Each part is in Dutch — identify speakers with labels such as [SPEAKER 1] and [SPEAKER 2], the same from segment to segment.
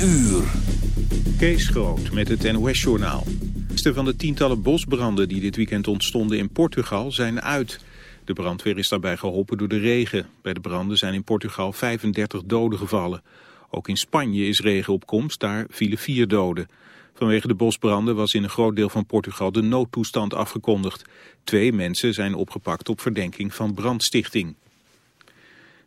[SPEAKER 1] uur.
[SPEAKER 2] Kees Groot met het NOS-journaal. De meeste van de tientallen bosbranden die dit weekend ontstonden in Portugal zijn uit. De brandweer is daarbij geholpen door de regen. Bij de branden zijn in Portugal 35 doden gevallen. Ook in Spanje is regen op komst, daar vielen vier doden. Vanwege de bosbranden was in een groot deel van Portugal de noodtoestand afgekondigd. Twee mensen zijn opgepakt op verdenking van brandstichting.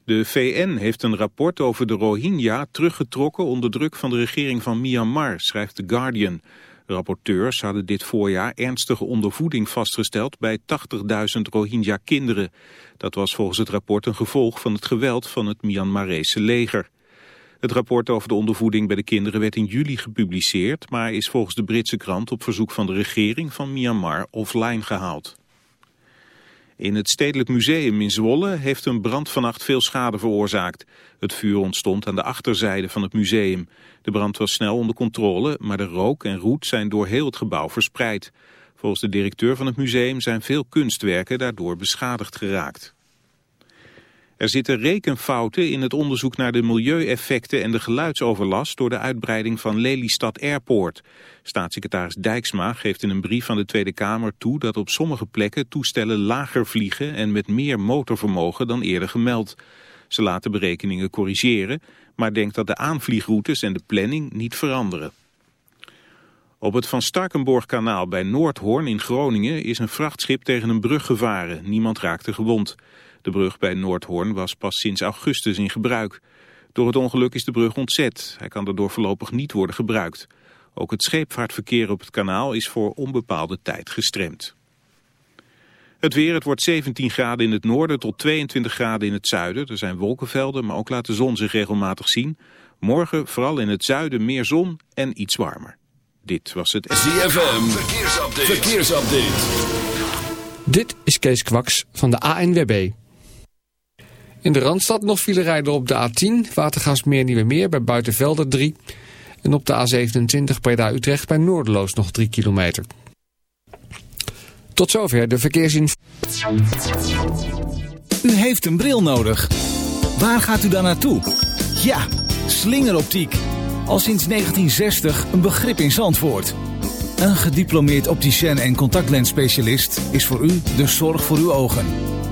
[SPEAKER 2] De VN heeft een rapport over de Rohingya teruggetrokken onder druk van de regering van Myanmar, schrijft The Guardian. Rapporteurs hadden dit voorjaar ernstige ondervoeding vastgesteld bij 80.000 Rohingya-kinderen. Dat was volgens het rapport een gevolg van het geweld van het Myanmarese leger. Het rapport over de ondervoeding bij de kinderen werd in juli gepubliceerd, maar is volgens de Britse krant op verzoek van de regering van Myanmar offline gehaald. In het Stedelijk Museum in Zwolle heeft een brand vannacht veel schade veroorzaakt. Het vuur ontstond aan de achterzijde van het museum. De brand was snel onder controle, maar de rook en roet zijn door heel het gebouw verspreid. Volgens de directeur van het museum zijn veel kunstwerken daardoor beschadigd geraakt. Er zitten rekenfouten in het onderzoek naar de milieueffecten en de geluidsoverlast door de uitbreiding van Lelystad Airport. Staatssecretaris Dijksma geeft in een brief van de Tweede Kamer toe dat op sommige plekken toestellen lager vliegen en met meer motorvermogen dan eerder gemeld. Ze laten berekeningen corrigeren, maar denkt dat de aanvliegroutes en de planning niet veranderen. Op het Van Starkenborg-kanaal bij Noordhoorn in Groningen is een vrachtschip tegen een brug gevaren. Niemand raakte gewond. De brug bij Noordhoorn was pas sinds augustus in gebruik. Door het ongeluk is de brug ontzet. Hij kan daardoor voorlopig niet worden gebruikt. Ook het scheepvaartverkeer op het kanaal is voor onbepaalde tijd gestremd. Het weer, het wordt 17 graden in het noorden tot 22 graden in het zuiden. Er zijn wolkenvelden, maar ook laat de zon zich regelmatig zien. Morgen vooral in het zuiden meer zon en iets warmer. Dit was het...
[SPEAKER 1] ZFM, verkeersupdate. verkeersupdate.
[SPEAKER 3] Dit is Kees Kwaks van de ANWB. In de Randstad nog file rijden op de A10, Watergasmeer Nieuwe Meer bij Buitenvelder 3. En op de A27 Breda Utrecht bij Noorderloos nog 3 kilometer. Tot zover de verkeersinformatie.
[SPEAKER 4] U heeft een bril nodig. Waar gaat u dan naartoe? Ja, slingeroptiek. Al sinds 1960 een begrip in Zandvoort. Een gediplomeerd opticien en contactlensspecialist is voor u de zorg voor uw ogen.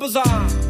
[SPEAKER 5] Bazaar.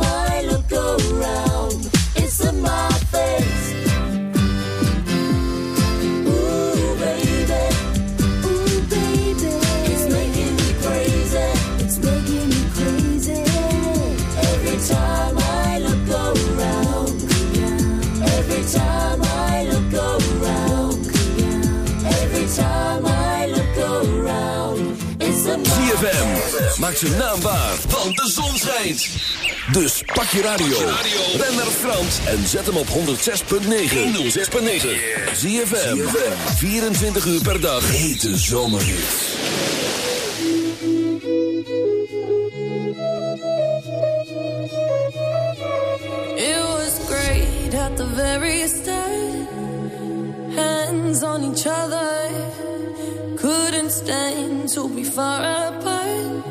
[SPEAKER 6] maakt zijn naam waar, want de zon schijnt. Dus pak je radio, Ben naar Frans en zet hem op 106.9. 106.9. Zie je 24 uur per dag. Hete zomer
[SPEAKER 7] It was great at the very start. Hands on each other. Couldn't stand to be far apart.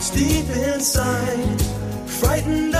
[SPEAKER 7] What's deep inside, frightened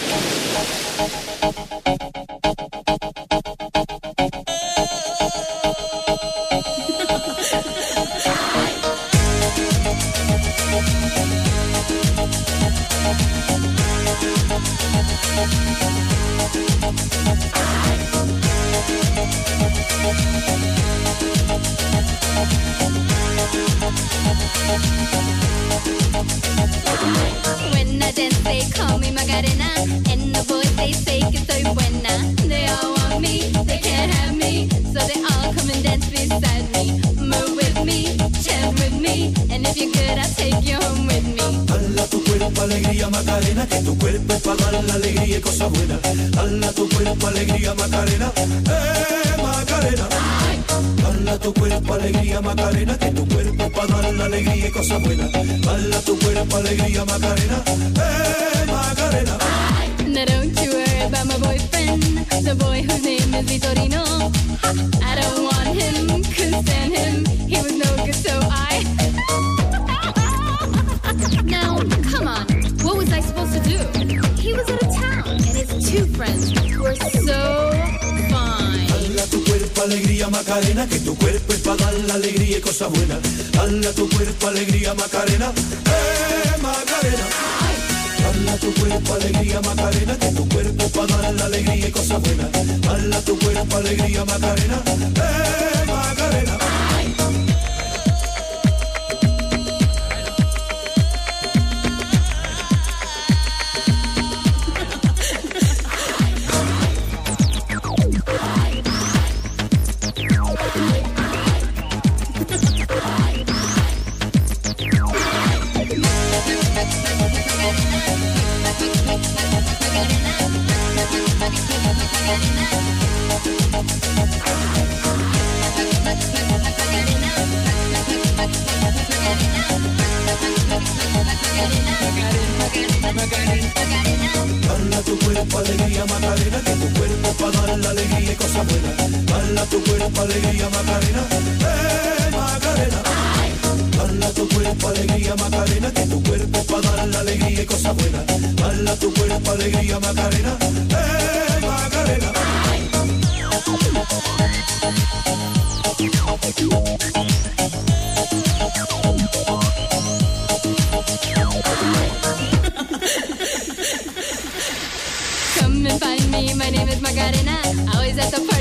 [SPEAKER 8] Dala tu cuerpo alegría Macarena, eh Macarena. Dala tu cuerpo alegría Macarena, que tu cuerpo para dar la alegría y cosas buenas. Dala tu cuerpo alegría Macarena, eh Macarena.
[SPEAKER 9] Come and find me, my name is Macarena. Always at the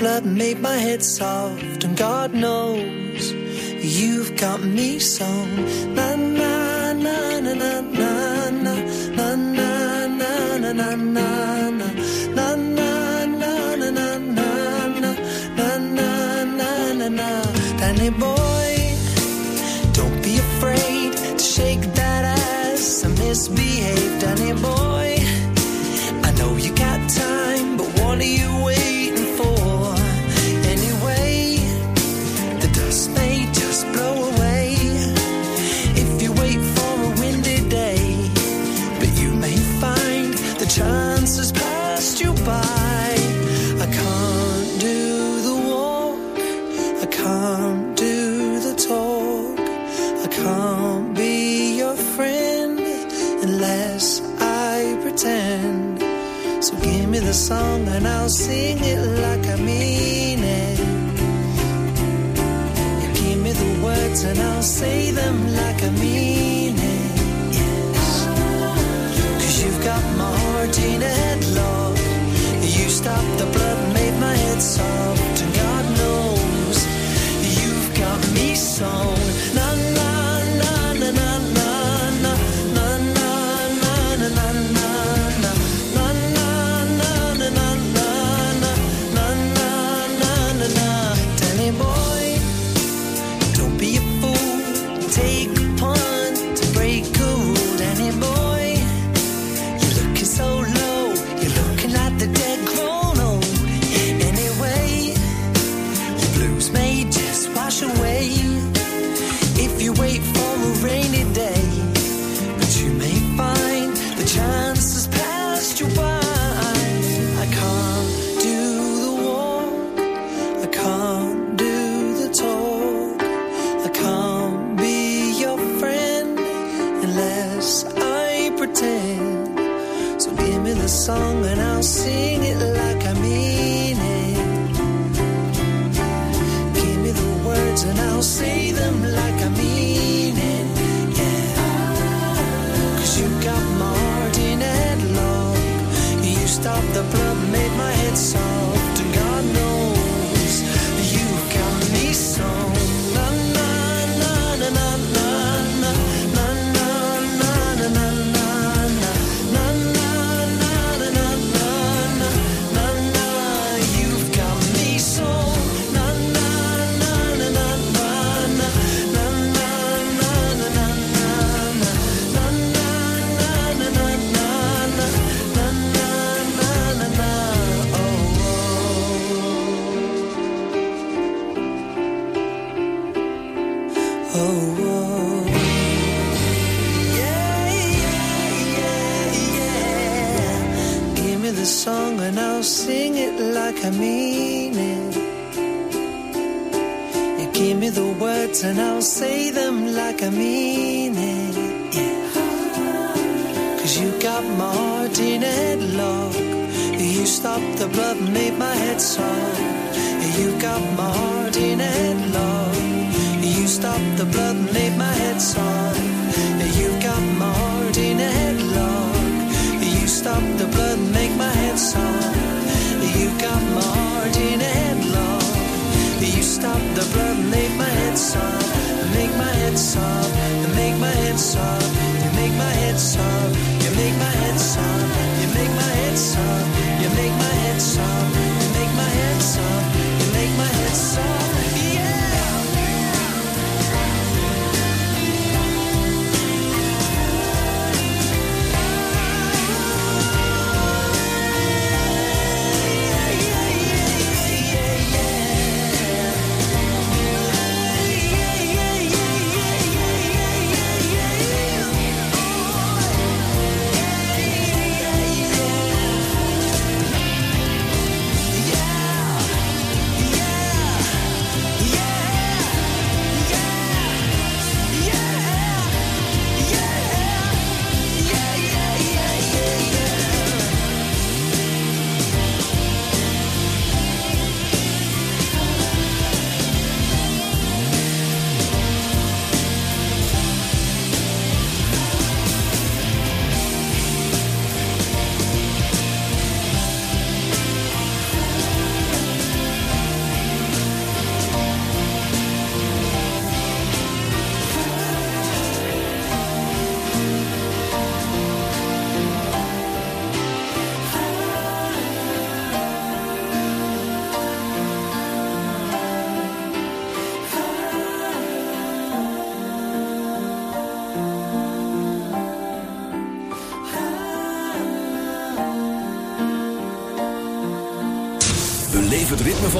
[SPEAKER 10] Blood made my head soft, and God knows you've got me so. Na na na na na na na na na na na na na na. Danny boy, don't be afraid to shake that ass and misbehave. song and I'll sing it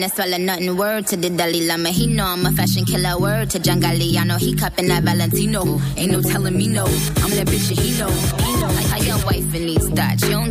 [SPEAKER 11] No swallow nothing. Word to the Dalai Lama. He know I'm a fashion killer. Word to John Galliano. He cupping that Valentino. Ain't no telling me no. I'm that bitch and he know. He know. Like how your wife in these thoughts. You don't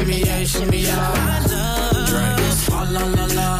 [SPEAKER 7] shimmy, yeah, shimmy, yeah. Drink. Swalla la la. Drink.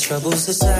[SPEAKER 12] troubles aside.